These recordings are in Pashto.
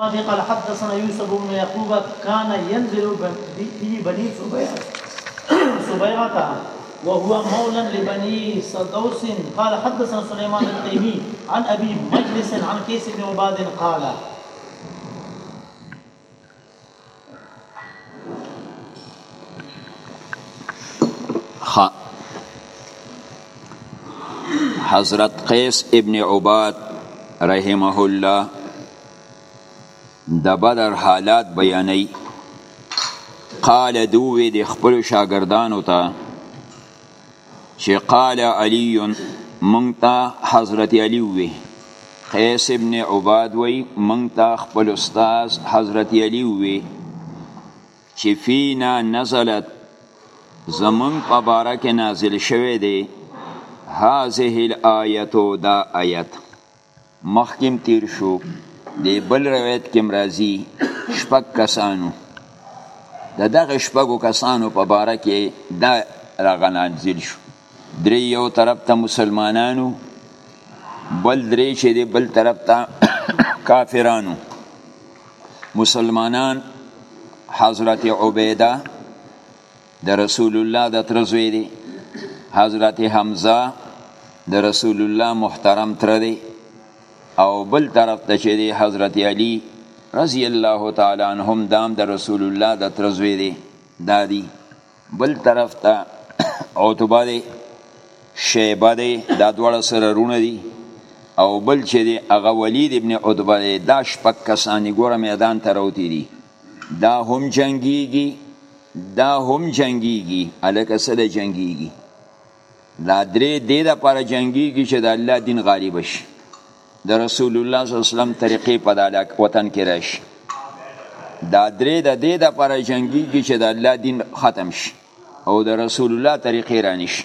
قال حدثنا يوسف بن يعقوب كان ينزل في بني سبيعة وهو مولى لبني سدوس قال حدثنا سليمان التيمي عن ابي مجلس عن كيس بن عباد قال ها حضرت قیس ابن عباد رحمه الله د بدر حالات بیانوي قال دوی د خپل شاګردانو ته چې قال علی مونږ ته حضرت علی وی قیس ابن عباد وی مونږ ته خپل استاد حضرت علی وی چې فینا نزلت زمون په باره کې نازل شوی دی هذه الآیتو دا آیت مخکې هم تیر شو دی بل روایت کې مرازی شپږ کسانو د دغه شپږو کسانو په باره کې دا راغه نازل شو درې یو طرف ته مسلمانانو بل درې چې دی بل طرف ته کافرانو مسلمانان حضرت عبیده د رسول الله د تر زوی دی حضرت حمزه د رسول الله محترم تر دی او بل طرف ته چې دی حضرت علی رضی الله تعالی عنهم دام د رسول الله د تر زوی دی دادی بل طرف ته عتبه دی شیبه دی دا دواړه سره رونه دي او بل چې دی هغه ولید ابن عتبه دی دا شپږ کسانې ګوره میدان ته راوتي دي دا هم جنگیږي دا هم جنگیږي الکه سره جنگیږي دا درې دې د پر جنگیږي چې د الله دین غالب شي د رسول الله صلی الله علیه وسلم طریقې په دالک وطن کې راشي دا درې د دې د پر جنگیږي چې د الله دین ختم شي او د رسول الله طریقې رانشي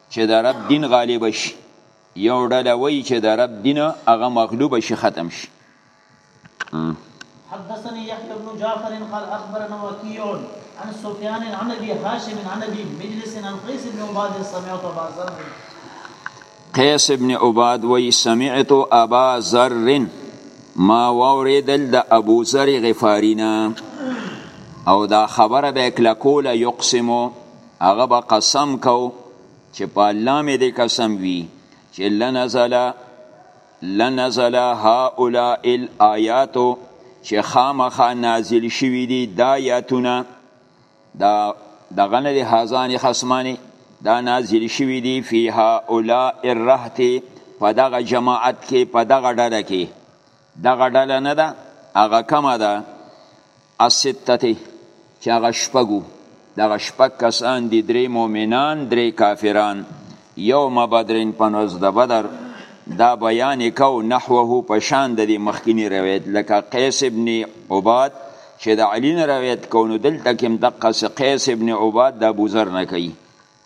چې د رب دین غالب شي یو ډله وایي چې د رب دین هغه مغلوب شي ختم شي حدثني يحيى بن جعفر قال اخبرنا وكيع عن سفيان عن ابي هاشم عن ابي مجلس عن قيس بن عباد سمعت ابا ذر قيس بن عباد وي سمعت ابا ذر ما وریدل د ابو ذر غفارینا او دا خبره به کلکوله یقسمو هغه به قسم کو چې په الله مې دې قسم وي چې لنزل لنزل هؤلاء الآیات چې خامخا نازل شوي دي دا آیاتونه دا دغه نه دي هزانې خصمانې دا نازل شوي دي فی هؤلاء الرهت په دغه جماعت کې په دغه ډله کې دغه ډله نه ده هغه کمه ده الستته چې هغه شپږو دغه شپږ کسان دي درې مؤمنان درې کافران یوم بدرین په نوز د بدر دا بیان کو نحوه په شان د مخکینی روایت لکه قیس ابن عباد چې د علی نه روایت کو نو دلته کې دقه قیس ابن عباد د ابو ذر نه کوي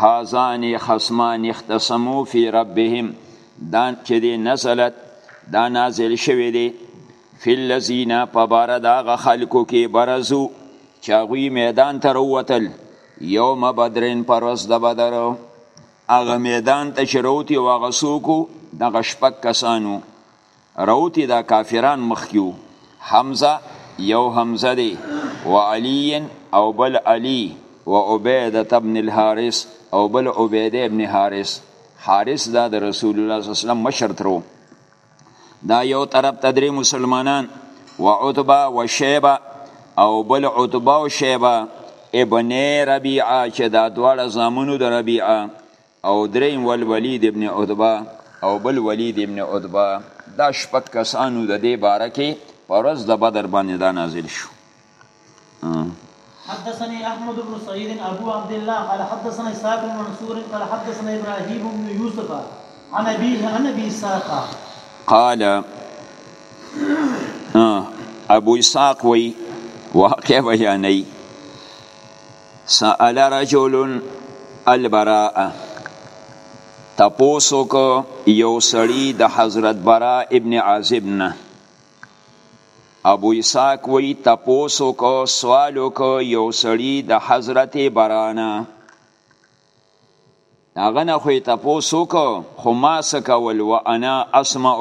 هذان خصمان اختصمو فی ربهم دا چې دی نزلت دا نازل شوی دی فی الذین په باره د هغه خلکو کې برزو چې هغوی میدان ته راووتل یوم بدرین پر ورځ د بدر هغه میدان ته چې راوتي و هغه څوک دغه شپږ کسانو روتي دا کافران مخکې وو حمزه یو حمزه دی و علی او بل علی و عبیده ابن الحارث او بل عبیده ابن حارث حارث دا د رسول الله صلی الله علیه وسلم مشر ترو دا یو طرف ته درې مسلمانان و عتبه و شیبه او بل عتبه او شیبه ابن ربیعه چې دا دواړه زامنو د ربیعه او دریم ولولید ابن عتبه او بل ولید ابن عتبه دا شپږ کسانو د دې باره کې په ورځ د بدر باندې دا نازل شو حدثني احمد بن سعيد ابو عبد الله قال حدثنا اسحاق بن منصور قال حدثنا ابراهيم بن يوسف عن ابيه عن ابي اسحاق قال ابو اسحاق وی واقع بیانې سأل رجل البراء تپوسو کو یو سړی د حضرت برا ابن عازب نه ابو اسحاق وی تپوسو کو سوالو کو یو سړی د حضرت برانا هغه نه خو یې تپوس وکړو خو ما څه کول و انا اسمع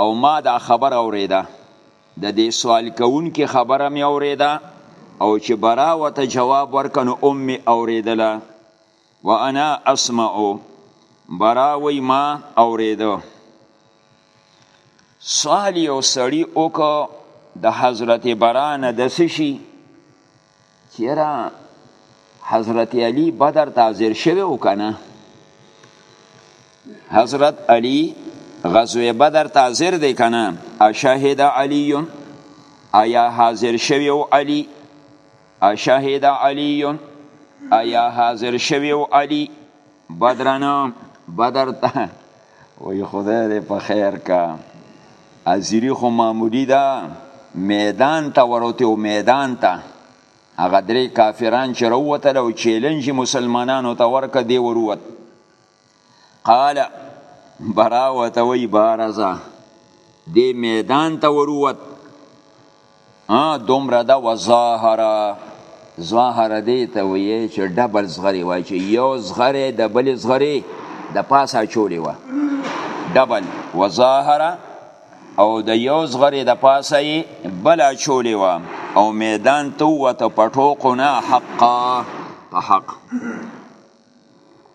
او ما دا خبره اورېده د دې سوال کوونکي خبره مې اورېده او چې برا وته جواب ورکنو ام مې اورېدله و انا اسمع برا وی ما اورېده سوال یو سړی وکړو د حضرت برانه د سشي چیرې حضرت علی بدر ته حاضر شوی او کنه حضرت علی غزوه بدر ته حاضر دی کنه اشهد علی آیا حاضر شوی او علی اشهد علی آیا حاضر شوی او علی بدرانه بدر ته وای خدای دې په خیر کا ازيري خو معمولی دا میدان ته وروته او میدان ته هغه درې کافران چې وروتل او چیلنج مسلمانانو ته ورکه دی وروت قال براوته وی بارزه دی میدان ته وروت ها دومره دا وظاهره ظاهره دی ته وی چې ډبل زغری وای چې یو زغری د بل زغری د پاسه چولی و ډبل وظاهره او د یو زغری د پاسه یې بل چولی و او میدان تو وته پټو قنا حقا په حق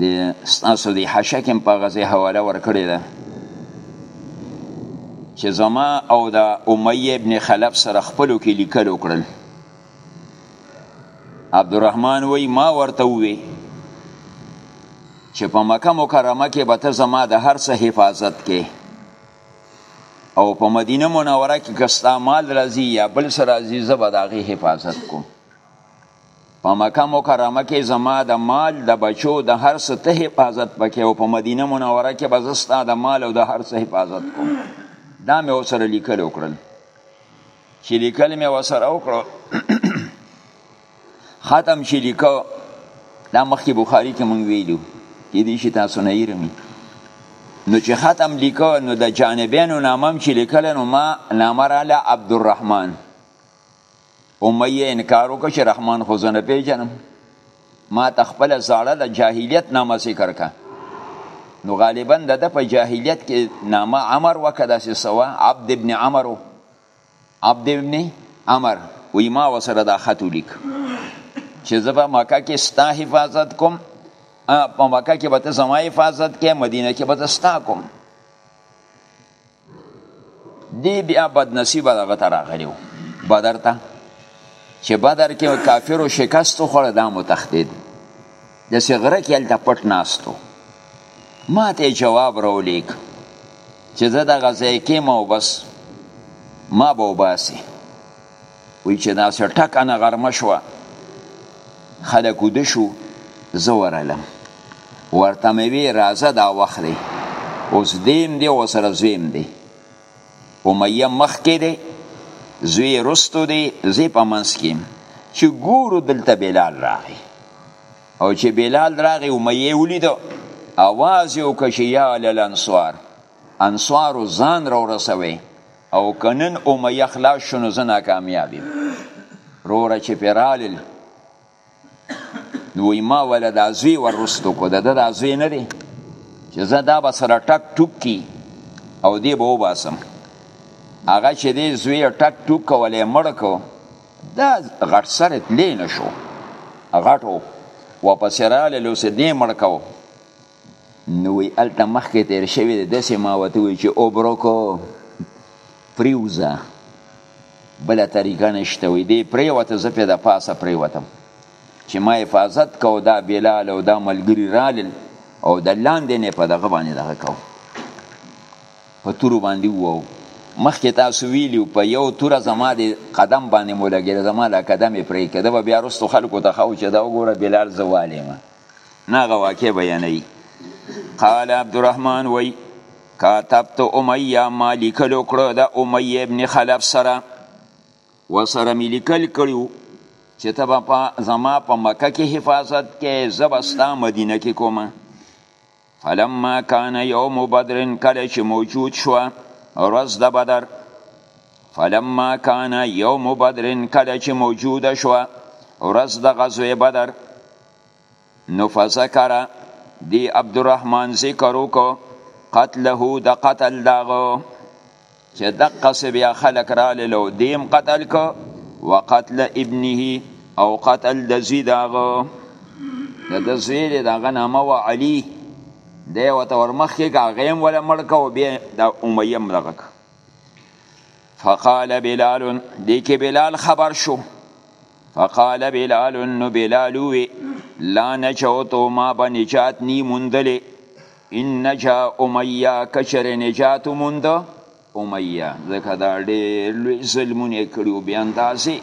د ستاسو د حاشیه کې هم په هغه ځای حواله ورکړې ده چې زما او د امیه ابن خلف سره خپلو کې لیکل وکړل عبدالرحمن وی ما ورته ووی چې په مکه مکرمه کې به ته زما د هر څه حفاظت کې او په مدینه منوره کې که ستا مال راځي یا بل څه راځي زه به د هغې حفاظت کوم په مکه مکرمه کې زما د مال د بچو د هر څه ته حفاظت پکې او په مدینه منوره کې به زه ستا د مال او د هر څه حفاظت کوم دا مې ورسره لیکل وکړل چې لیکل مې ورسره وکړو ختم چې لیکو دا مخکې بخاري کې مونږ ویلو کېدای شي تاسو نه یرمي نو چې ختم لیکو نو د جانبینو نامم چې لیکل نو ما نامه راله عبدالرحمن امیه انکار وکړه چې رحمان خو زه نه پیژنم ما ته خپله زاړه د جاهلیت نامه ذکر که نو غالبا د ده په جاهلیت کې نامه عمر وه که داسې څه وه عبد ابن عمر و عبد ابن عمر وی ما ورسره دا خط ولیک چې زه په مکه کې ستا حفاظت کوم په مکه کې به ته زما حفاظت کې مدینه کې به ته ستا کوم دی بیا بد نصیب دغه ته راغلی و بدر ته چې بدر کې کافرو شکست وخوړه دا متختید د صغره کې هلته پټ ناستو ما ته جواب راولیک چې زه دغه ځای کې ما بس ما به وباسي وی چې دا سه ټکه نه غرمه شو خلک ود شو زه ورلم ورته مې وی راځه دا وخت دی اوس دیم دی او سره زویم دی امیه مخ کې دی زوی رستو دی زی په منس کې چې ګورو دلته بلال راغی او چې بلال راغی امیه ولید اواز یو کشی یا لل انصار انصار ځان را ورسوي او که نن امیه خلاص شو نو زه ناکامیاب یم روره چې پرې رالل نو وایي ما وله دا زوی ورستو کو د ده دا زوی نه دی چې زه دا به سره ټک ټوک کی او دی به وباسم هغه چې دی زوی ټک ټوک کولی مړ کو دا غټ سره تلی نه شو غټو واپس راله لوسه دی مړ کو نو وی الته مخکې تیر شوی دی داسې ما وته وی چې اوبروکو پریوزه بل طریقه نشته وی دی پریوته زه په د پاسه پریوتم چې ما حفاظت کو دا بلال او دا ملګری رالل او د لاندې نه په دغه باندې دغه کو په تور باندې وو مخکې تاسو ویلیو په یو تور زما د قدم باندې مولګی زما لا قدم پرې کده بیا رستو خلکو ته خو چې دا وګوره بلال زوالې ما نه هغه واقع بیانوي قال عبدالرحمن وی کاتبت امیه ما لیکل وکړو د امیه ابن خلف سره وسره می لیکل کړیو چې تبا په زما په مکه کې حفاظت کې زبستا مدینه کې کومه فلما کان یوم بدر کله چې موجود شو ورځ د بدر فلما کان یوم بدر کله چې موجود شو ورځ د غزوه بدر نو فذكر دی عبدالرحمن ذکر وکړو قتله د قتل داغو چې دقسې بیا خلک رالل او دیم قتل که وقتل ابنه او قتل د زوی د هغه د ده زوی دی د هغه نامه وه علي دی ورته ورمخکې که هغه هم وله مړ که او بیا د امیه هم دغه که فقال بلال دی کې بلال خبر شو فقال بلال نو بلال وی لا نجوتو ما به نجات نی مندلې ان نجا امیه کچر نجات موند امیه ځکه دا ډېر لوی ظلمونه کړي بې اندازې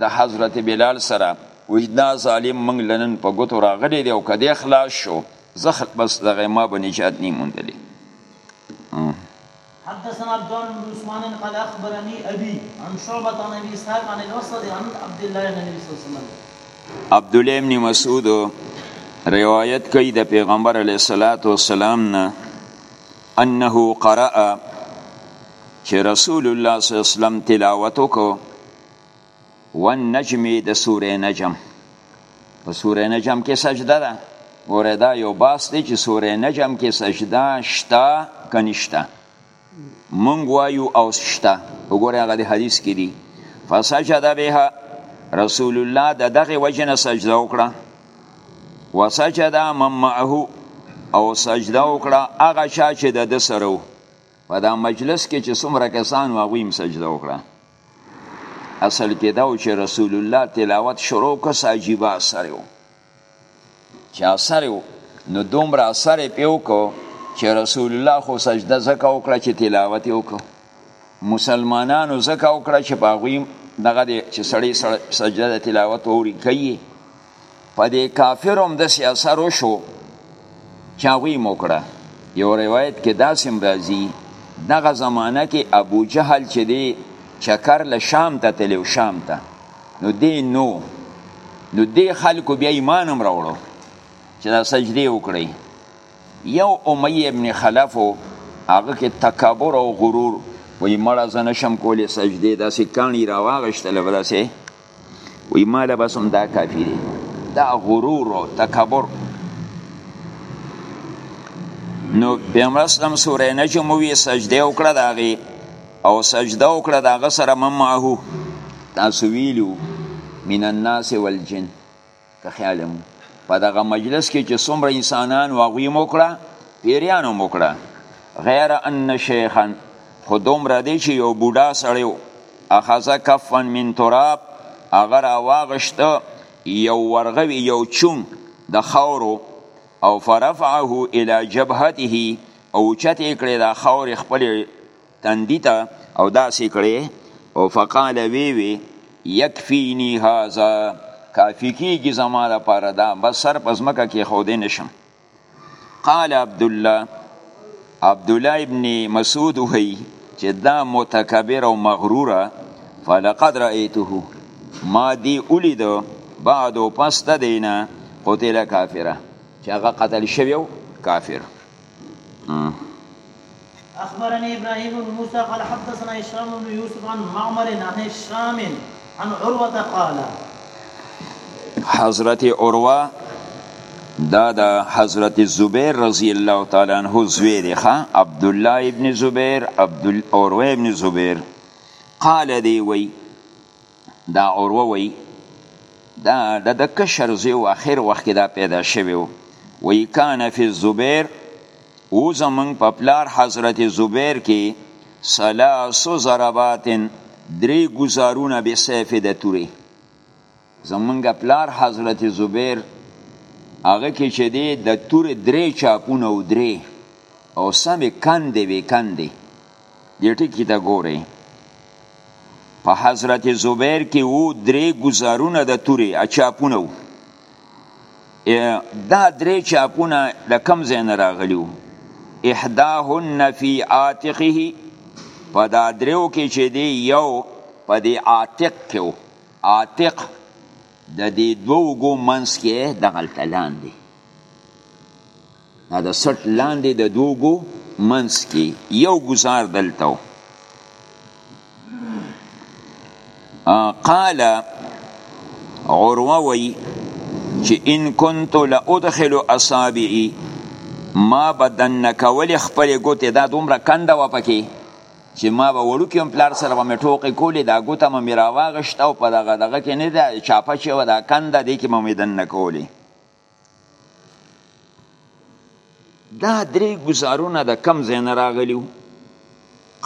د حضرت بلال سره وایي دا ظالم موږ له نن په ګوتو راغلی دی او که دی خلاص شو زه بس دغه ما به نجات نه موندلی حدثنا عبدان بن عثمان قال اخبرني ابي عن شعبة عن ابي اسحاق عن الاسود عن عبد الله عن النبي صلى الله عليه وسلم عبد الله بن مسعود روایت کوي د پیغمبر علیه الصلاۃ والسلام نه انه قرأ چې رسول الله صلی الله علیه وسلم تلاوت وکړو والنجم د سوره نجم په سوره نجم کې سجده ده ګوره دا یو باس دی چې سوره نجم کې سجده شته که نشته مونږ وایو او شته وګوره هغه د حدیث کې دي فسجد بها رسول الله د دغه وجه نه سجده وکړه وسجد من معه او سجده وکړه هغه چا چې د ده سره و په دا مجلس کې چې څومره کسان و هغوی هم سجده وکړه اصل کې دا و چې رسول الله تلاوت شروع کړ څه عجیبه اثر و چې اثر و نو دومره اثر یې پې وکړو چې رسول الله خو سجده ځکه وکړه چې تلاوت یې وکړو مسلمانانو ځکه وکړه چې په هغوی دغه دی چې سړی سجده د تلاوت اوري کوي په دې کافر هم داسې اثر وشو چې هغوی یې وکړه یو روایت کې داسې هم راځي دغه زمانه کې ابو جهل چې دی چکر له شام ته تللی و شام ته نو دی نو نو دې خلکو بیا ایمان هم راوړو چې دا سجدې وکړئ یو امیه ابن خلف و هغه کې تکبر او غرور وایي مړه زه نشم کولی سجدې داسې کاڼي راواغېشتله به داسې وی مال بس هم دا کافی دی دا غرور او تکبر نو پیغمبر اسلام سوره نجم وی سجده وکړه داغي او سجده وکړه داغه سره ممعه تاسو ویلو من الناس والجن که خیال مو په دغه مجلس کې چې څومره انسانان واغوی موکړه پیریانو موکړه غیر ان شیخا خو دومره دی چې یو بوډا سړی و اخذه کفا من تراب هغه راواغشته یو ورغوی یو چون د خاورو او فرفعه الى جبهته او چتې کړې دا خاورې خپلې تندی ته او داسې کړې او فقال وی وی یکفینی هاذا کافی کیږي زما د پاره دا بس سر په ځمکه کې خو دې نشم قال عبد الله عبد الله ابن مسعود وی چې دا متکبر او مغرور فلقد رأيته ما دی ولید بعد او پس د دینه قتل کافره چې هغه قتل شوی کافر اخبرني ابراهيم بن موسى قال حدثنا هشام بن يوسف عن معمر عن هشام عن عروه قال حضرت عروه دا د حضرت زبیر رضی الله تعالی عنہ زوی دی ښا عبد الله ابن زبیر عبد الاوروه ابن زبیر قال دی وی دا عروه وایي دا د د کشر زوی و اخر وخت کې دا پیدا شوی و وایي کان فی الزبیر و زمونږ په پلار حضرت زبیر کې سلاسو ضربات درې ګزارونه به سیف د تورې زمونږ پلار حضرت زبیر هغه کې چې دی د تورې درې چاپونه او درې او سمې کندې وې کندې دې ټکي ته ګورئ په حضرت زبیر کې وو درې ګزارونه د تورې اچاپونه وو دا درې چاپونه د کم ځای نه راغلي وو احداهن فی عاتقه په دا دریو کې چې دی یو په دې عاتق کې وو عاتق د دې دوو ګو منځ کې دغلته لاندې دا د سټ لاندې د دوو ګو منځ کې یو ګزار دلته قال عروه وی چې ان كنت لادخل اصابعي ما بدن کول خپل ګوتې دا دومره کنده و پکې چې ما به وړوکی هم پلار سره به مې ټوقې کولې دا ګوته مې راواغشته او په دغه دغه کې نه ده چاپه چې وه دا کنده دې کې به مې دننه کولې دا درې گزارونه د کم ځای نه راغلي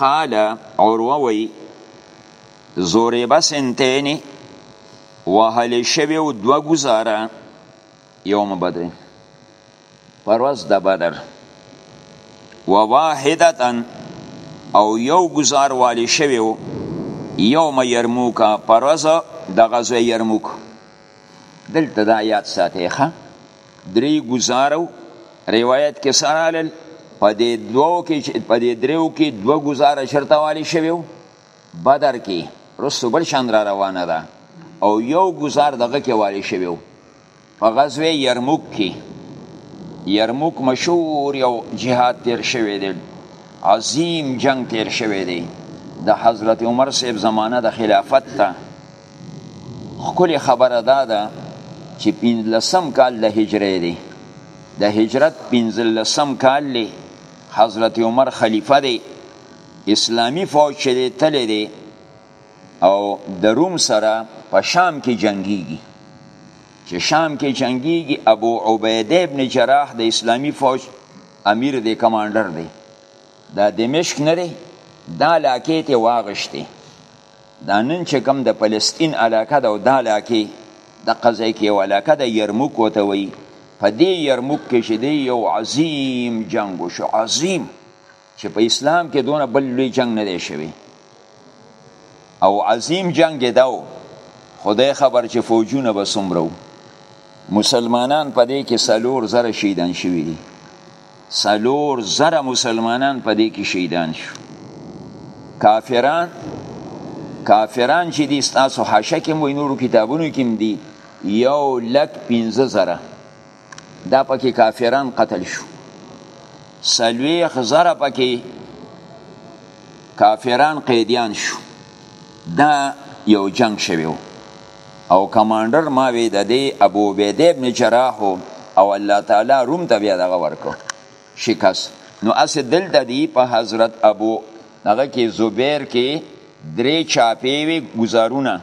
قال عروه وی زوریبه سنتینې وهلې شوي او دوه گزاره یوم بدر پر ورځ د بدر و واحدتا او یو گزار والی شوی یوم یرموکا پر ورځ د غزوه یرموک دلته دا یاد ساتي ښه درې گزارو روایت کې سره لل په دې دوو کې په دې دریو کې دوه گزاره شرط والی شوی بدر کې رسو بل شان را روانه ده او یو گزار دغه کې والی شوی په غزوه یرموک کې یرموک مشهور یو جهاد تیر شوی دی عظیم جنگ تیر شوی دی د حضرت عمر صاحب زمانه د خلافت ته خکلی خبره دا ده چې پنځلسم کال د هجرې دی د هجرت پنځلسم کال دی حضرت عمر خلیفه دی اسلامی فوج چې دی تلی دی او د روم سره په شام کې جنگیږي چې شام کې جنگیږي ابو عبیده ابن جراح د اسلامی فوج امیر دی کمانډر دی دا دمشق نه دی دا علاقې ته واغشتي دا نن چې کوم د فلسطین علاقه ده او دا علاقه د قضای کې یو علاقه ده یرموک ورته وایي په دې یرموک کې چې دی یو عظیم جنګ وشو عظیم چې په اسلام کې دونه بل لوی جنګ نه دی شوی او عظیم جنګ یې دا و خدای خبر چې فوجونه به څومره مسلمانان په دې کې څلور زره شهیدان شوي دي سلور زره مسلمانان په دې کې شهیدان شو کافران کافران چې دي ستاسو حاشه کې وي نورو کتابونو کې دي یو لک پنځه زره دا پکې کافران قتل شو سلویخ زره پکې کافران قیدیان شو دا یو جنگ شوی و او کمانډر ما وی د دې ابو عبیده ابن جراح او الله تعالی روم ته بیا دغه ورکو شکست نو اس دلته دی په حضرت ابو هغه کې زبیر کې درې چاپې وی گزارونه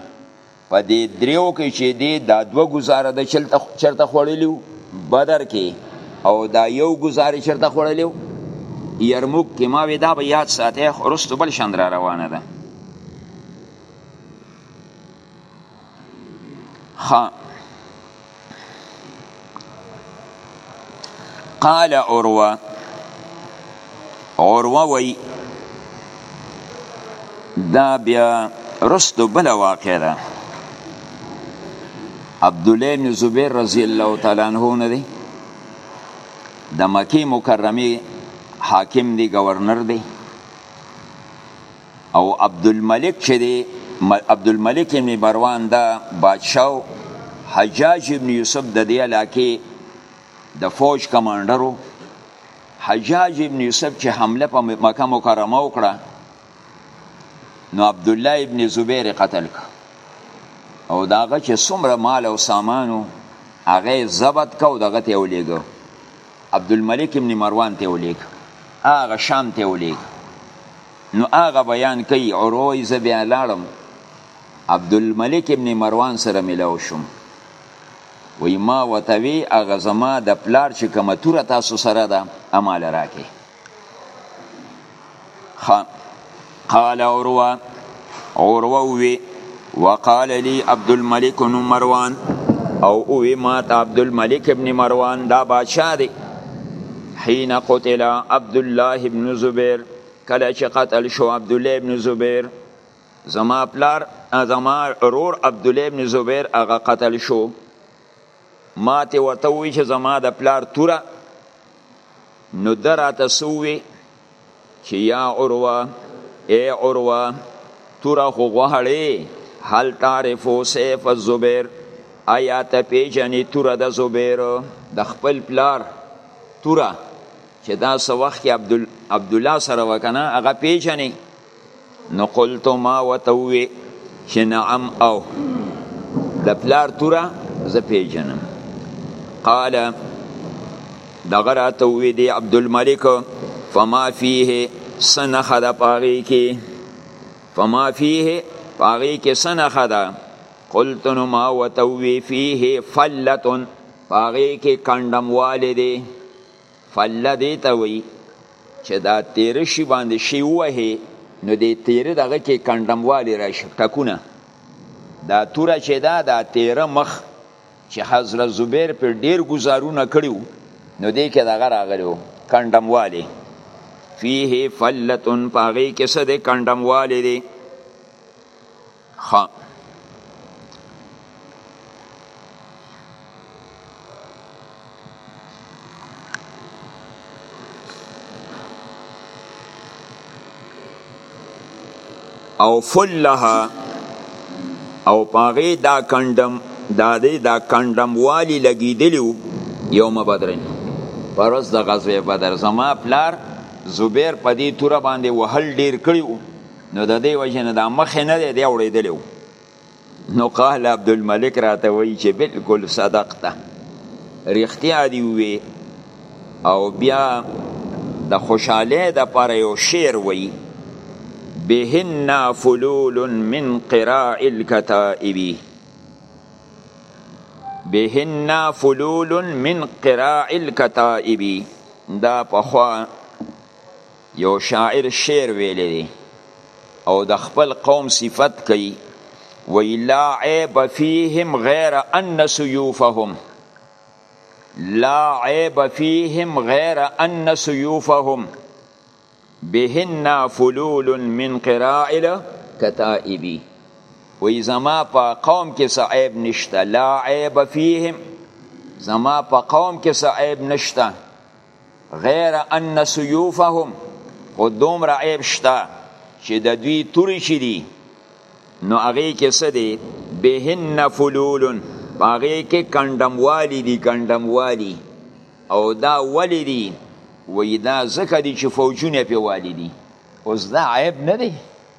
په دې دریو کې چې دی دا دوه گزاره د چلته چرته خوړلیو بدر کې او دا یو گزاره چرته خوړلیو یرموک کې ما وی دا به یاد ساته خرست بل شندرا روانه ده ها قال عروه عروه وی دا بیا رستو بل واقع ده عبد الله بن زبیر رضی الله تعالی عنہ نه دی د مکی مکرمه حاکم دی گورنر دی او عبدالملک چې دی عبدالملک ابن مروان دا بادشاه حجاج ابن یوسف د دې علاقې د فوج کمانډرو حجاج ابن یوسف چې حمله په مکه مکرمه وکړه نو عبد الله ابن زبیر قتل کړ او داغه چې څومره مال او سامانو هغه ضبط کو دغه ته ولېګو عبد الملک ابن مروان ته ولېګ هغه شام ته ولېګ نو هغه بیان کوي عروه وایي زه بیا لاړم عبدالملک ابن مروان سره ملاو شوم وی ما وته وی هغه زما د پلار چې کومه توره تاسو سره ده اماله راکې قال عروه عروه وی وقال لي عبد الملك بن مروان او وی ما ته عبد الملك ابن مروان دا بادشاہ دی حين قتل عبد الله بن زبير کله چې قتل شو عبد الله ابن زبیر زما پلار زما رور عبد الله ابن زبیر هغه قتل شو ما ته وته وی چې زما د پلار توره نو دراته سووي چې یا عروه اے عروه توره خو غوهړې هل تعرفو سیف الزبیر آیا ته پیژنې توره د زبیر د خپل پلار توره چې دا څه وخت کې عبد عبد الله سره وکنه هغه پیژنې نو قلت ما وتوي چې نعم او د پلار توره زه پیژنم قال دغه راته وی دی عبد الملک فما فيه سنخه د پاغي کې فما فيه پاغي کې سنخه ده قلت نو ما وتوي فيه فلتن پاغي کې کندم والدي فله دې ته وایي چې دا تیره شي باندې شي ووهې نو دې تیره دغه کې کندموالی راشي ټکونه دا توره چې دا دا تیره مخ چې حضرت زبیر پر ډیر گزارونه کړیو نو دې کې دغه راغلیو کندموالی فيه فلتن پاغي کې څه د کندموالی دی ښه او فلها او پاغه دا کندم دا دې دا کندم والی لګیدلیو یوم بدرین پرز د غزوه بدر زما پلار زبیر په دې توره باندې وهل ډیر کړیو نو د دې وجه نه دا مخ نه دی دی اوړېدلی نو قال عبد الملک راته وایي چې بالکل صدقته رښتیا دی وی او بیا د خوشاله د پر یو شعر وی بهن فلول من قراء الكتائب بهن فلول من قراء الكتائب دا پخوا یو شاعر شعر ویلی دی او د خپل قوم صفت کوي وی لا عیب فیهم غیر ان سیوفهم لا عیب فیهم غیر ان سیوفهم بهن فلول من قرائل کتائبی وی زما په قوم کې څه عیب نشته لا عیب فیهم زما په قوم کې څه عیب نشته غیر ان سیوفهم خو دومره عیب شته چې د دوی توري چې دي نو هغې کې څه دی بهن فلولن په هغې کې کنډموالي دي کنډموالي او دا ولې دي وایي دا ځکه دي چې فوجونه پې والي دي اوس دا عیب نه دی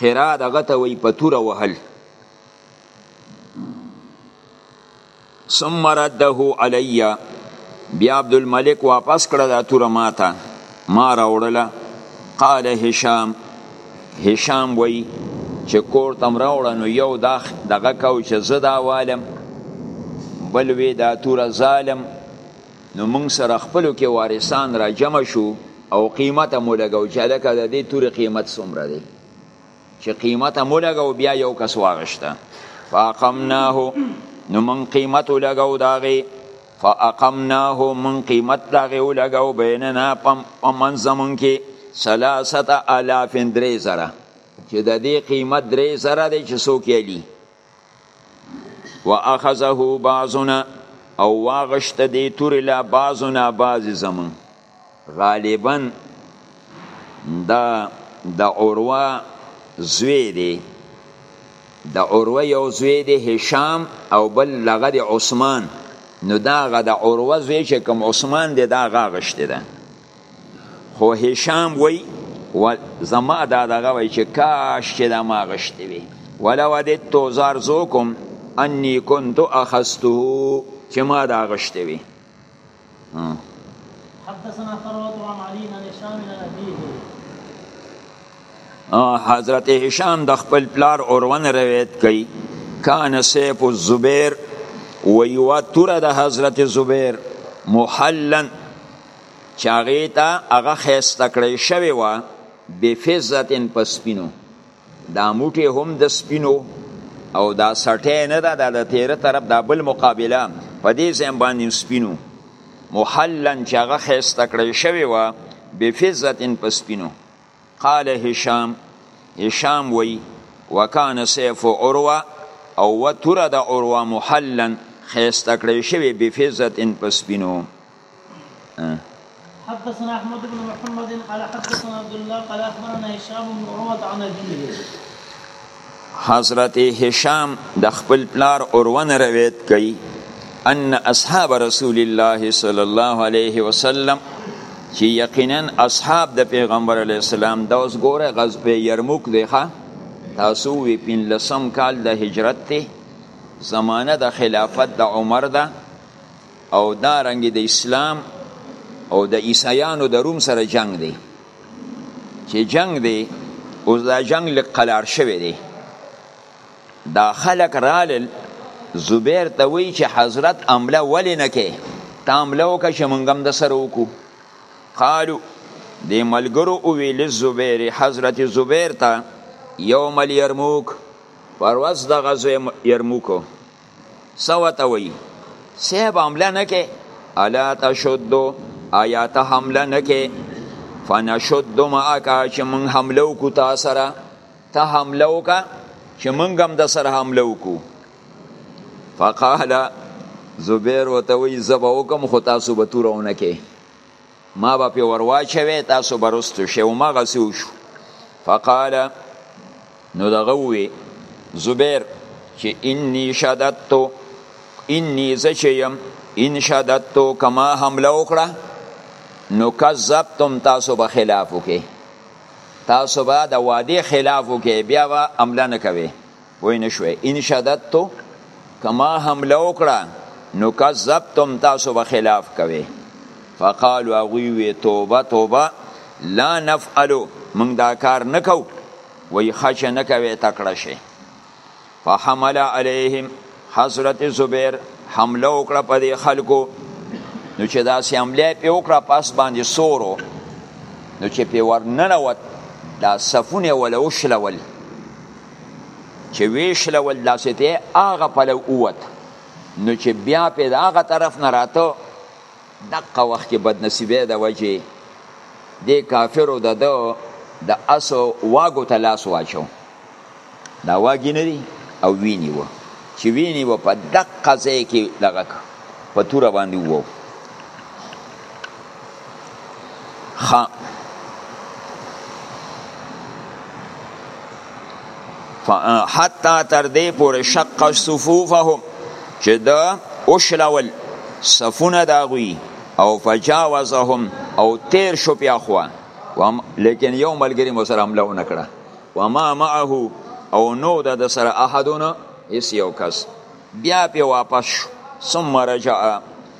قرا دغه ته وی په توره وهل ثم رده علی بیا عبد الملک واپس کړه دا توره ماته ما راوړله قال هشام هشام وی چې کور تم راوړه نو یو دا دغه کو چې زه دا والم بل وی دا توره ظالم نو موږ سره خپلو کې وارثان را جمع شو او قیمت هم ولګو چې هلکه د دې تورې قیمت څومره دی چې قیمت هم ولګو بیا یو کس واغشته فاقمناه نو من قیمت ولګو داغه فاقمناه من قیمت داغه ولګو بیننا پم پمن زمون کې ثلاثه الاف درې زره چې د دې قیمت درې زره دی چې څوک یې واخذه بعضنا او واغشت دی تور لا بعضنا بعض زمون غالبا دا د عروه زوی دی د عروه یو زوی دی هشام او بل لغه دی عثمان نو دا غ د عروه زوی چې کوم عثمان دی دا غاغشت ده خو هشام وای و زما دا دغه وای چې کاش چې دا ما غشتې وي ولا ودیت تو زار زوکم انی كنت اخذته چې ما دا غشتې وي حدثنا ثروت عن علي عن هشام عن ابيه حضرت هشام د خپل پلار اورونه روایت کوي کان سیف الزبیر و یو تور د حضرت زبیر محلن چې هغې ته هغه ښایسته کړی شوې وه بفزتن په سپینو دا موټی هم د سپینو او دا سټی نه ده دا د تیره طرف دا بل مقابله په دې ځای باندې سپینو محلن چې هغه ښایسته کړی شوې وه بفزتن په سپینو قال هشام هشام وی وکان سیف عروه او و توره د عروه محلن ښایسته کړی شوې بفزتن په سپینو حدثنا احمد بن محمد قال حدثنا عبد الله قال اخبرنا هشام بن عروه عن ابيه حضرت هشام د خپل پلار اورونه روایت کوي ان اصحاب رسول الله صلی الله علیه وسلم چې یقینا اصحاب د پیغمبر علی السلام د اوس ګوره غزوه یرموک دی ښا تاسو وی پین لسم کال د هجرت ته زمانه د خلافت د عمر ده او دا رنګ د اسلام او د عیسایانو د روم سره جنگ دی چې جنگ دی اوس دا جنگ لږ قلار شوی دی دا خلک رالل زبیر ته وی چې حضرت عمله ولې نه کې تا عمله وکړه چې مونږ هم د سره وکړو قالو د ملګرو وویل زبیر حضرت زبیر ته یوم الیرموک پر ورځ د غزوې یرموکو سوته وی سیب عمله نه کې الا تشد آیا ته حمله نه کې فنشد معک چې مونږ حمله وکړو تا سره ته حمله وکړه چې مونږ هم د سره حمله وکړو فقال زبیر وته وی زبا وکم خو تاسو به تورونه کې ما به په ورواچوي تاسو برستو شي او ما غسو شو فقال نو دغه وی زبیر چې انی شددتو انی زچیم ان شددتو کما حمله وکړه نو کذبتم تاسو به خلاف وکي تاسو به د وادي خلاف وکي بیا به عمل نه کوي پوه نه شوې ان شددتو کما حمله وکړه نو کذبتم تاسو به خلاف کوي فقالوا هغوی وی توبه توبه لا نفعلو موږ دا کار نه کوو وی خچه نه کوي تکړه شي فحمل علیهم حضرت زبیر حمله وکړه په دې خلکو نو چې داسې حمله پې وکړه پس باندې سورو نو چې پې ورننوت دا صفونه وله وشلول چې ویشلول داسې ته هغه پلو ووت نو چې بیا په هغه طرف نه راته دقه وخت کې بدنصیبه د وجې د کافرو د ده د اسو واګو ته لاس واچو دا واګي نه دي او ویني و چې ویني و په دقه ځای کې دغه په توره باندې وو خ حتی تر دې پورې شق صفوفهم چې دا اوشلول صفونه داغوي او فجاوزهم او تیر شو بیا خو وم لیکن یو ملګری مو سره حمله ونه کړه وما معه او نو د سره احدونه هیڅ یو کس بیا په واپس شو ثم رجع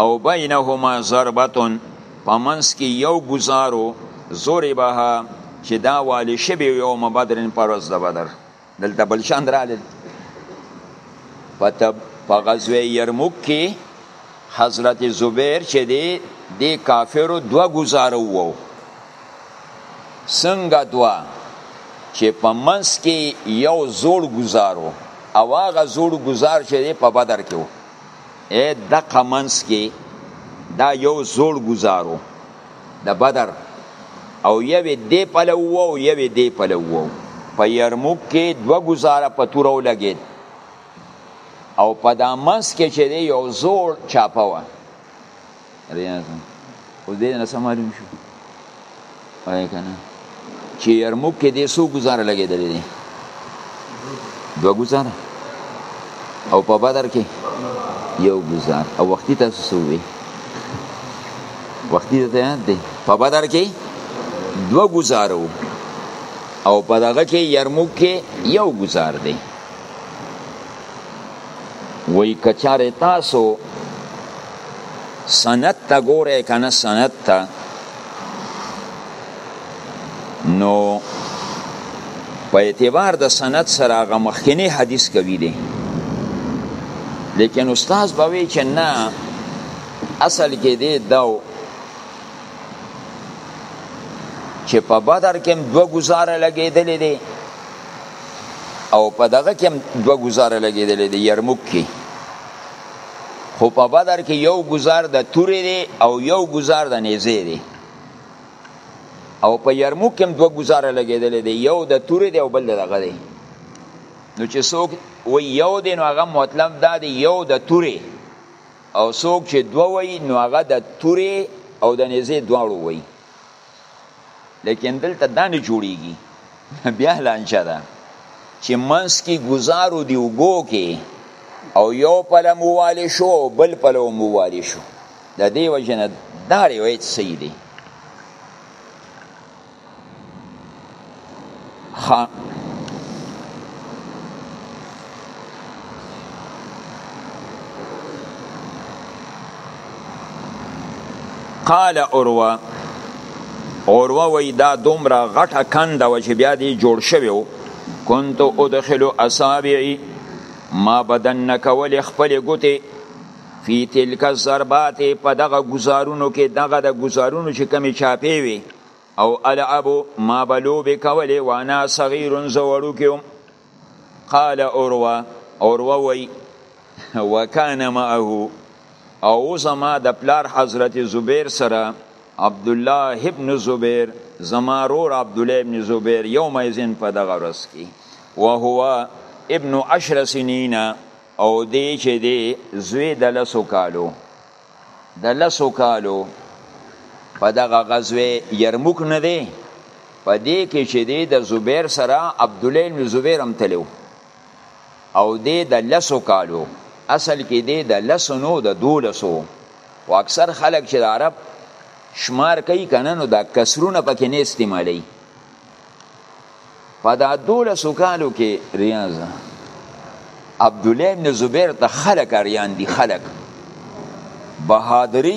او بینهما ضربتون په منځ کې یو ګزارو ضربها چې دا والی شوی یوم بدرن پر ورځ د بدر دلته بل شان راغلل په غزوه یرموک کې حضرت زبیر چې دی د کافرو دوه ګزارو وو څنګه دوه چې په منځ کې یو زوړ ګزارو او هغه زوړ ګزار چې دی په بدر کې وو اې دقه منس کې دا یو زوړ گزارو د بدر او یوې دې پلو او یوې دې پلو وو په یرموک کې دوه گزاره په تور او لګید او په دا منس کې چې یو زوړ چاپه و ریاض او دې نه سمالم شو وای کنه چې یرموک کې دې سو گزار لګېدل دي دو گزار او په بدر کې یو گزار او وختي تاسو سوې وختي ته یاد دی په بدر کې دو گزارو او په دغه کې یرموک کې یو گزار دی وی کچاره تاسو سند ته ګوره کنه سند ته نو په اعتبار د سند سره هغه مخکنی حدیث کوي دی لیکن استاد به وی چې نه اصل کې دی داو چې په بدر کې دوه گزاره لګېدلې دي او په دغه کې هم دوه ګزاره لګېدلې دی یرموک کې خو په بدر کې یو ګزار د تورې دی او یو ګزار د نیزې دی او په یرموک کې هم دوه ګزاره لګېدلې دی یو د تورې دی او بل دغه دی نو چې څوک و یو دی نو هغه مطلب دا دی یو د تورې او څوک چې دوه وي نو هغه د تورې او د نیزې دواړو وي لیکن دلته دا نه جوړیږي بیا لانچه ده چې منس کې گزارو دی وبو کې او یو پله موالی شو او بل پله موالی شو د دې وجه نه دا روایت صحیح دی خا قال اوروا اوروا وی دا دومره غټه کند و چې بیا دی جوړ شوی و كنت ادخل اصابعي ما بدن نکول خپل ګوتې فی تلک الضربات په دغه گزارونو کې دغه د گزارونو چې کمی چاپی وي او العب ما به لوبې کولې وانا صغیر زه وړوکی وم قال عروه عروه وی وکان معه او زما د پلار حضرت زبیر سره عبد الله ابن زبیر زما رور عبد الله ابن زبیر یوم ازن په دغه ورځ کې وهو ابن عشر سنین او دی چې دی زوی د لسو کالو د لسو کالو په دغه غزوه یرموک نه دی په دې کې چې دی د زبیر سره عبد الله بن زبیر هم تلو او دی د لسو کالو اصل کې دی د لسو نو د دولسو او اکثر خلک چې د عرب شمار کوي کنه نو دا کسرونه پکې نه استعمالي په دا دولس کالو کې ریاض عبد الله ابن زبیر ته خلک اریان دي خلک بهادری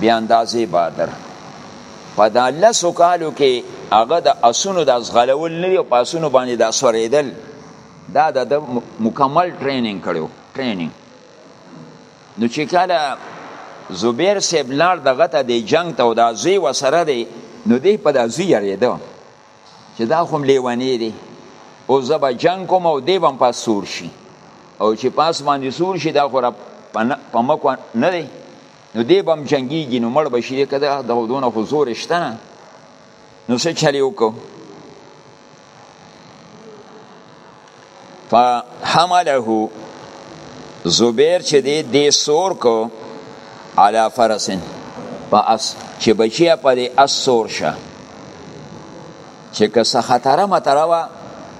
بیا اندازې بادر په دا لسو کالو کې هغه د اسونو د ازغلول نه او په اسونو باندې د اسوریدل دا د مکمل ټریننګ کړو ټریننګ نو چې کله زبیر صاحب لاړ دغه ته د جنگ ته او دا زوی وسره دی نو دی په دا زوی یریده چې دا خو لیونی دی او زه به جنګ کوم او دی به پاس سور شي او چې پاس باندې سور شي دا خو په مکو نه دی نو دی به هم جنګیږي نو مړ به شي که دغه دونه خو زور شته نه نو څه چلی وکړو فحمله زبیر چې دی دی سور کو علا فرسن په اس چې بچیا په دې اس سور شه چې که څه خطره مطره وه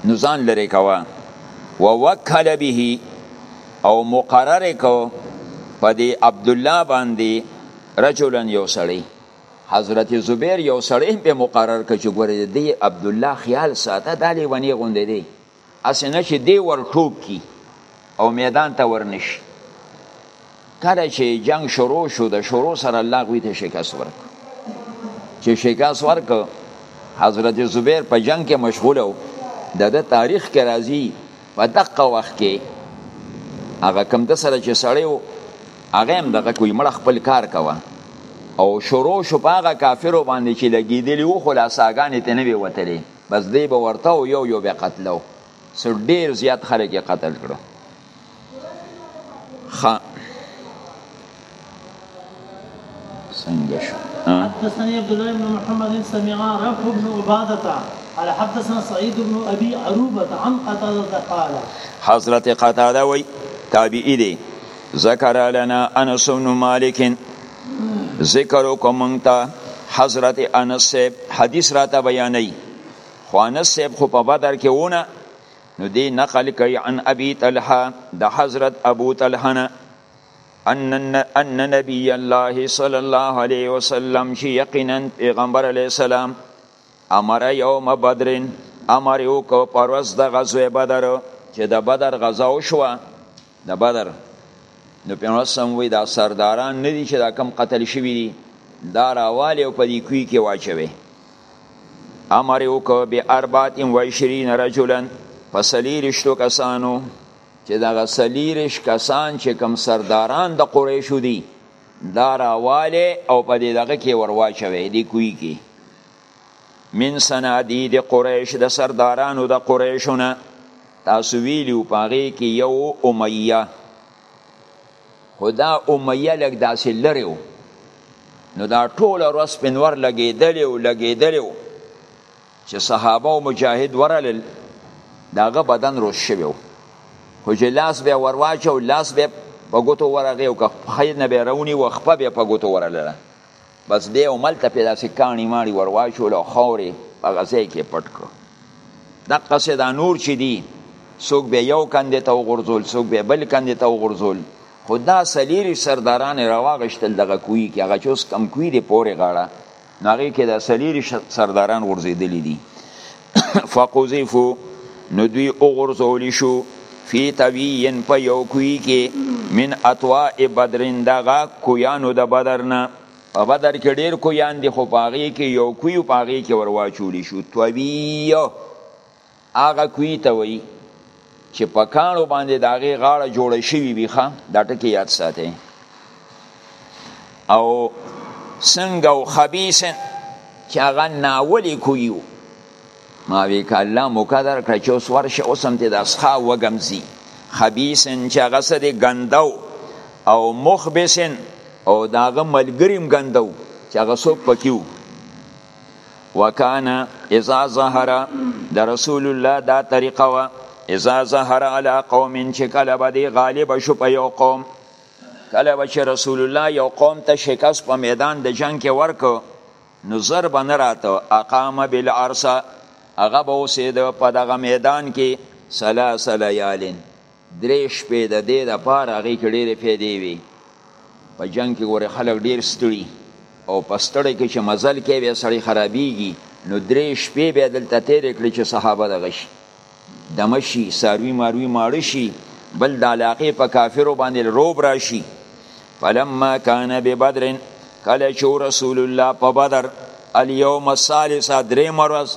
نو ځان لرې کوه ووکل به او مقرر کو په دې عبدالله باندې رجلا یو سړی حضرت زبیر یو سړی به مقرر کړ چې ګوره دی عبد الله خیال ساته دا لیونی غوندې دی اسنه چې دی ور ټوب کی او میدان ته ورنش کله چې جنگ شروع شو د شروع سره الله غوی ته شکست ورک چې شکست ورک حضرت زبیر په جنگ کې مشغول و د د تاریخ کې راځي په دقه وخت کې هغه کم د سره چې سړی هغه هم دغه کوي مړه خپل کار کوه او شروع شو په هغه کافرو باندې چې لګېدلي وو خو لاساګانې ته نه وې وتلې بس دی به ورته او یو یو به قتلو څه ډېر زیات خلک یې قتل کړو ښه څنګه شو حدثني عبد الله بن محمد سمع رفع بن عبادة قال حدثنا سعيد بن ابي عروبة عن قتادة قال حضرت قتادة وي تابعي دي ذکر لنا انس بن مالک ذکر وکړو مونږ ته حضرت انس صاحب حدیث راته بیانوي خو انس صاحب خو په بدر کې ونه نو دی نقل کوي عن ابي طلحه د حضرت ابو طلحه نه ان ان نبی الله صلی الله علیه وسلم چې یقینا پیغمبر علیه السلام امر یوم بدر امر یو کو پروس د غزوه بدر چې د بدر غزا وشو د بدر نو پیغمبر سم وی دا سرداران نه دي چې دا کم قتل شوی دي دا راواله او په دې کوی کې واچوي امر یو کو به 24 رجلا فسلیرشتو کسانو چې دا غسلیرش کسان چې کم سرداران د قریشو دي دا راواله او په دې دغه کې ورواچوي دې کوی کې من سنادید قریش د سردارانو د قریشونه تاسو ویلیو پاغې کې یو امیه خدا امیه لګ داسې لري نو دا ټول ورځ په نور لګېدلې او لګېدلې او چې صحابه او مجاهد ورلل داغه بدن روز شوی و خو چې لاس به ورواچو لاس به په ګوتو ورغی او که خیر نه به رونی و خپه به په ګوتو ورلله بس دی هملته پې داسې کاڼي ماڼي ور واچول او خاور یې هغه ځای کې پټ کړو دقسې دا نور چې دي څوک بیا یو کندې ته وغورځول څوک بیا بل کندې ته وغورځول خو دا سلیری سرداران راواغشتل دغه کوی کې هغه چوس کم کوی دی پورې غاړه ناغې کې دا سلیری سرداران ورزیدلی دي فقذفو نو دوی وغورځول شو فی طویین په یو کوی کې من اتواء بدرین دغه کویانو د بدر نه په بدر کې ډیر کویان دي خو په هغې کې یو کوی په هغې کې ورواچول شو طویی هغه کوی ته وایي چې په کانو باندې د هغې غاړه جوړه شوي وي ښه دا ټکې یاد ساتئ او څنګه او خبیث چې هغه ناولې کوي ما وی که الله مو قدر کړه چې اوس ورشه اوس هم دې د اسخا وګمځي خبیثن چې هغه څه دې ګندو او مخبثن او د هغه ملګري هم ګندو چې هغه څوک پکې وکانا اذا ظهر د رسول الله دا طریقه وا اذا ظهر على قوم چې کله به دی غالب شو په یو قوم کله به چې رسول الله یو قوم ته شکست په میدان د جنگ کې ورکو نو زر به نه راته اقام بالعرصه هغه به اوسېده په دغه میدان کې سلاس لیالین درې شپې د دې لپاره هغې کې ډېرې فایدې وي په جنګ کې ګورې خلک ډېر ستړي او په ستړې کې چې مزل کې بیا سړی خرابېږي نو درې شپې بیا دلته تېرې کړې چې صحابه دغه شي دمه شي ساروي ماروي ماړه شي بل د علاقې په کافرو باندې روب راشي فلما کان ببدر کله چې رسول الله په بدر الیوم الثالث درې مرز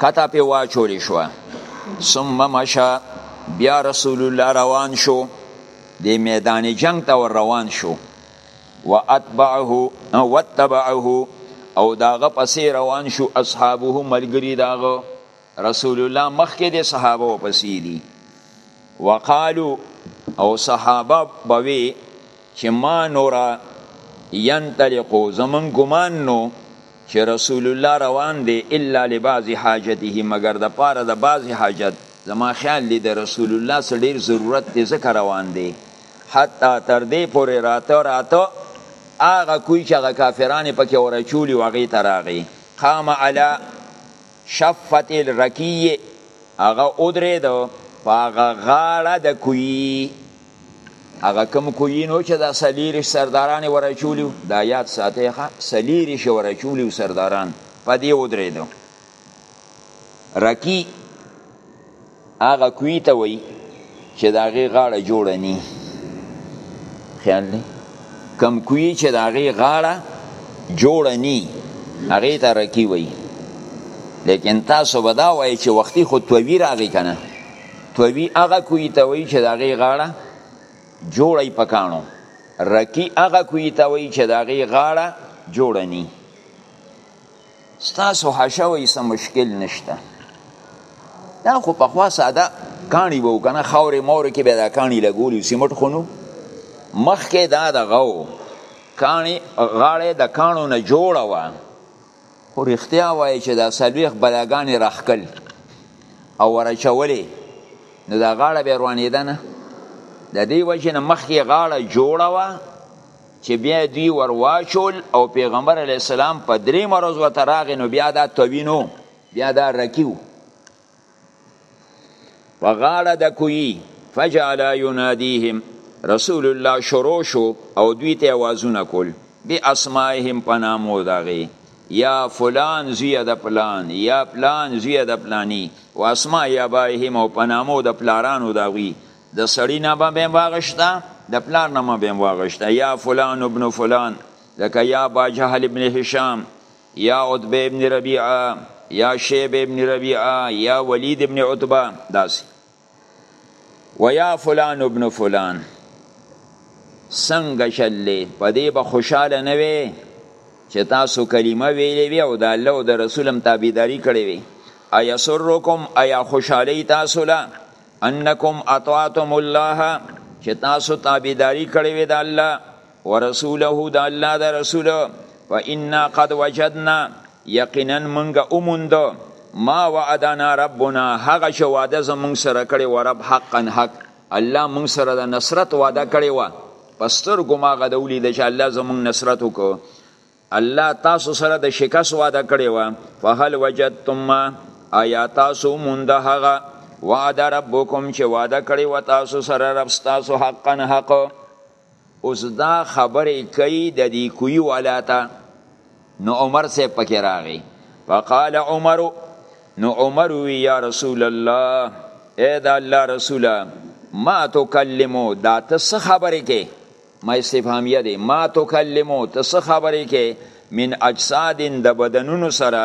کته په واچول شو ثم مشا بیا رسول الله روان شو د میدان جنگ ته ور روان شو واتبعه واتبعه او داغه پسې روان شو اصحابه ملګری داغه رسول الله مخکې د صحابه پسې دي وقالو او صحابه بوي چې ما نورا ينطلقو زمون ګمان نو چې رسول الله روان دی الا لبعض حاجته مگر د پاره د بعض حاجت زما خیال دی د رسول الله سره ډیر ضرورت دی ځکه روان دی حتی تر دې پورې راته راته هغه کوی چې هغه کافرانې پکې ورچولي و هغې ته راغی قام علی شفت الرکیه هغه ودرېده په هغه غاړه د کوی هغه کم کوینو چې دا سلیریش سرداران ورچولیو دا یاد ساتي ښه سلیریش ورچولیو سرداران په دې ودرېدو رکی هغه کوی ته وای چې دا غي غاړه جوړه ني خیال دی کم کوی چې دا غي غاړه جوړه ني هغه ته رکی وای لیکن تاسو به دا وای چې وختي خو توی راغی کنه توی هغه کوی ته وی چې داغه غاړه جوړی پکانو رکی هغه کوی ته وی چې داغه غاړه جوړنی ستاسو حشوی سم مشکل نشته دا خو په خوا ساده کانی وو کنه خاورې مور کې به دا کانی لګولی سیمټ خونو مخکې دا د غو کانی غاړه د کانو نه جوړه و خو رښتیا وایي چې دا سلویخ بلاګانې راخکل او ورچولې نو دا غاړه به روانېده نه د دې وجې نه مخکې غاړه جوړه وه چې بیا دوی ورواچول او پیغمبر علیه السلام په درې مرز ورته راغی نو بیا دا توینو بیا دا رکیو په غاړه د کوی فجعل يناديهم رسول الله شروع شو او دوی ته आवाजونه کول بی اسمائهم پنامو داغي یا فلان زوی د پلان یا پلان زوی د پلانی و اسماء ابائهم او پنامو د پلارانو داغي د سړی نه به واغشتا د پلار نه به واغشتا یا فلان ابن فلان لکه یا با جهل ابن هشام یا عتبه ابن ربیعه یا شیب ابن ربیعه یا ولید ابن عتبه داسی و یا فلان ابن فلان څنګه چلې په دې به خوشاله نه وي چې تاسو کلمه ویلې وي او د الله او د رسول هم تابعداري کړې وي ایا سرکم ایا خوشحالي تاسو لا انکم اطعتم الله چې تاسو تابعداري کړې وي د الله ورسوله د الله د رسول فإنا قد وجدنا یقینا منګه اوموند ما وعدنا ربنا هغه چې وعده زمونږ سره کړې و رب حقا حق الله مونږ سره د نصرت وعده کړې وه په سترګو ما هغه د ولیده چې الله زمونږ نصرت وکړو الله تاسو سره د شکست وعده کړې وه فهل وجدتم ما آیا تاسو موند هغه وعده ربکم چې وعده کړې وه تاسو سره رب ستاسو حقا حق اوس دا خبرې کوي د دې کوی والا ته نو عمر سه پکې راغی فقال عمر نو عمر وی یا رسول الله اے دا الله رسوله ما تکلمو دا ته څه خبرې کې ما استفهامیه دی ما تکلمو ته څه خبرې کې من اجساد د بدنونو سره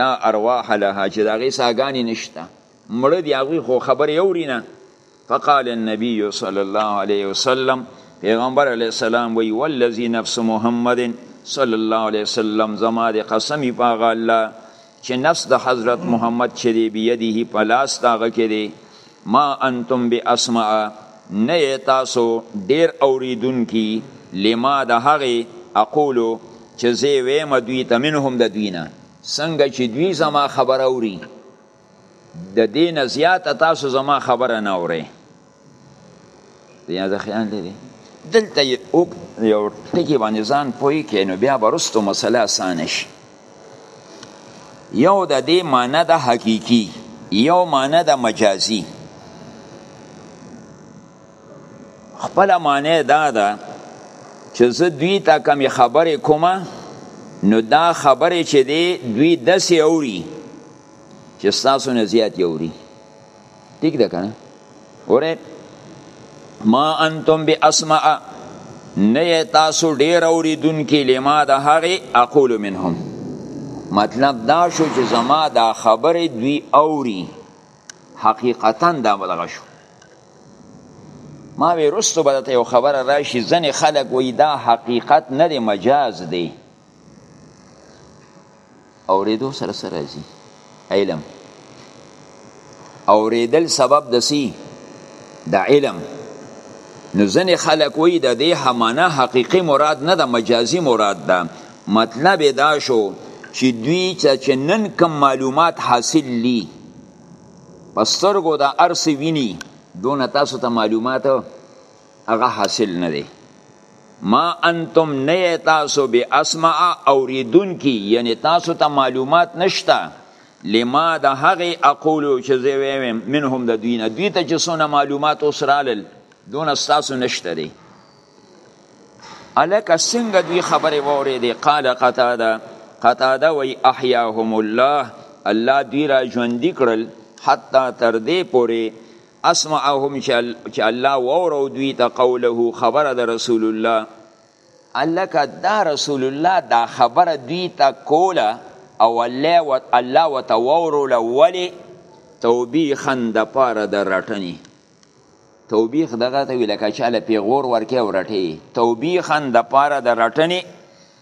لا ارواح لها چې دا غي ساګانی نشته مړه دي هغوی خو خبرې اوري نه فقال النبي صلی الله علیه وسلم پیغمبر علیه السلام وی والذي نفس محمد صلی الله علیه وسلم زما د قسمی په هغه الله چې نفس د حضرت محمد چې دی بيدیه په لاس داغه کې دی ما انتم باسمع نه تاسو ډیر اوریدونکي لما د هغه اقولو چې زه ویم دوی ته منهم د دوی نه څنګه چې دوی زما خبر اوري د دې نه زیاته تاسو زما خبره نه اورئ یاده خیال لري دلته یو ټکی باندې ځان پوي کې نو بیا برستو مسله اسانه شي یو د دې معنی د حقیقي یو معنی د مجازي خپل معنی دا ده چې زه دوی ته کمی خبرې کومه نو دا خبرې چې دی دوی داسې اوري چې ستاسو نه زیات یې اوري ټیک ده که نه ګورئ ما انتم باسمع نه تاسو ډیر اوریدونکي لما د هغې اقول منهم مطلب دا شو چې زما دا خبرې دوی اوري حقیقتا دا بلغه شو ما وی رستو به یو خبره راشي ځنې خلک وایي دا حقیقت نه دی مجاز دی اوریدو سره سره راځي علم اوریدل سبب د سی د علم نو ځنې خلک وایي د دې همانه حقیقي مراد نه د مجازي مراد ده مطلب دا شو چې دوی چې نن کم معلومات حاصل لی پسترګو د ارس ویني دونه تاسو ته معلومات هغه حاصل نه دی ما انتم نه تاسو به اسمع اوریدون کی یعنی تاسو ته معلومات نشته لما د هغه اقولو چې زه ویم منهم د دوی نه دوی ته چې څونه معلومات وسرالل دون تاسو نشته دی الک څنګه دوی خبره ووري دی قال قتاده قتاده وی احیاهم الله الله دوی را ژوندې کړل حتی تر دې پورې اسمعهم چې الله وورو دوی ته قوله خبره د رسول الله الکه دا رسول الله دا خبره دوی ته کوله او الله و الله وته ووروله ولی توبیخن د پاره د رټنی توبیخ دغه ته ویل کچاله پیغور ورکه ورټی توبیخن د پاره د رټنی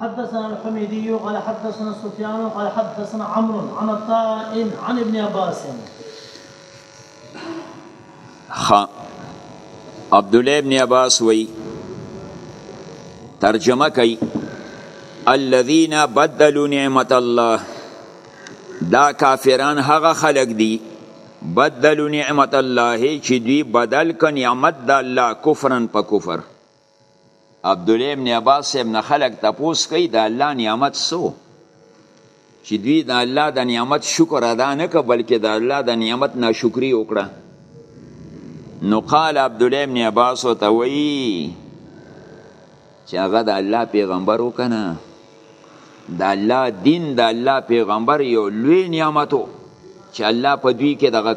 حدثنا الحميدي قال حدثنا سفيان قال حدثنا عمرو عن الطاء عن ابن عباس خ عبد الله ابن عباس وی ترجمه کوي الذين بدلوا نعمت الله دا کافران هغه خلق دي بدلو نعمت الله چې دوی بدل ک نعمت د الله کفرن په کفر عبد الله ابن عباس ابن خلق تپوس کوي د الله نعمت سو چې دوی د الله د نعمت شکر ادا نه ک بلکې د الله د نعمت ناشکری وکړه نو قال عبد الله ابن عباس وتوي چې هغه د الله پیغمبر وکنه د الله دین د الله پیغمبر یو لوی نعمتو چې الله په دوی کې دغه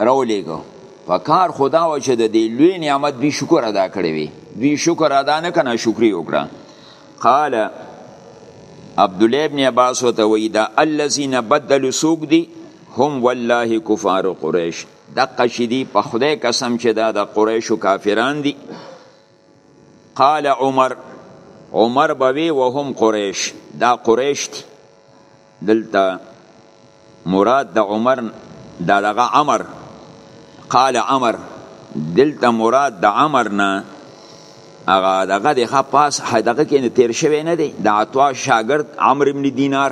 راولېږو په کار خدا و چې د دې لوی نعمت دوی شکر ادا کړی وي دوی شکر ادا نه کنه شکرې وکړه قال عبد الله ابن عباس وتوي دا الذين بدلوا سوق دي هم والله كفار قريش دقه چې دی په خدای قسم چې دا د قریشو کافران دي قال عمر عمر بوي وهم قریش دا قریش دي دلته مراد د عمر دا دغه امر قال امر دلته مراد د امر نه هغه دغه د خپاس هدغه کې تیر شوی نه دی د عطوا شاګرد عمرو بن دینار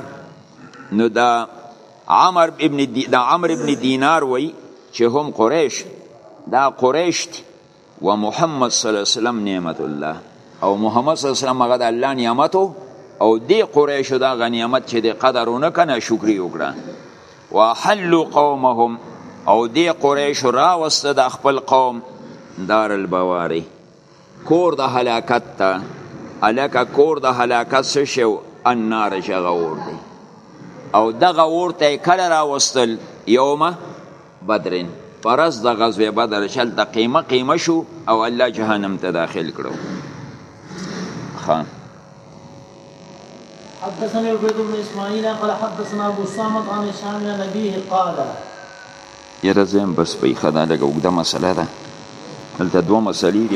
نو دا عمر ابن دی د عمر ابن دینار وای چې هم قریش دا قریش دی و محمد صلی الله علیه وسلم نعمت الله او محمد صلی الله علیه وسلم هغه د الله نعمت او دی قریش دا غنیمت چې د قدر نه کنه شکر یو کړه وحل قومهم او دی قریش راوست د خپل قوم دار البواری کور د هلاکت ته الکه کور د هلاکت څه شو النار جغه اور دی او دغه اور ته کله راوستل یومه بدرین پرز د غزوه بدر شل د قیمه قیمه شو او الله جهنم ته داخل کړو خان حدثنا عبيد بن اسماعيل قال حدثنا ابو صامت عن هشام عن ابيه قال يرزم بس په خدای لګه وګدا مسله ده هلته دوه مسلې دي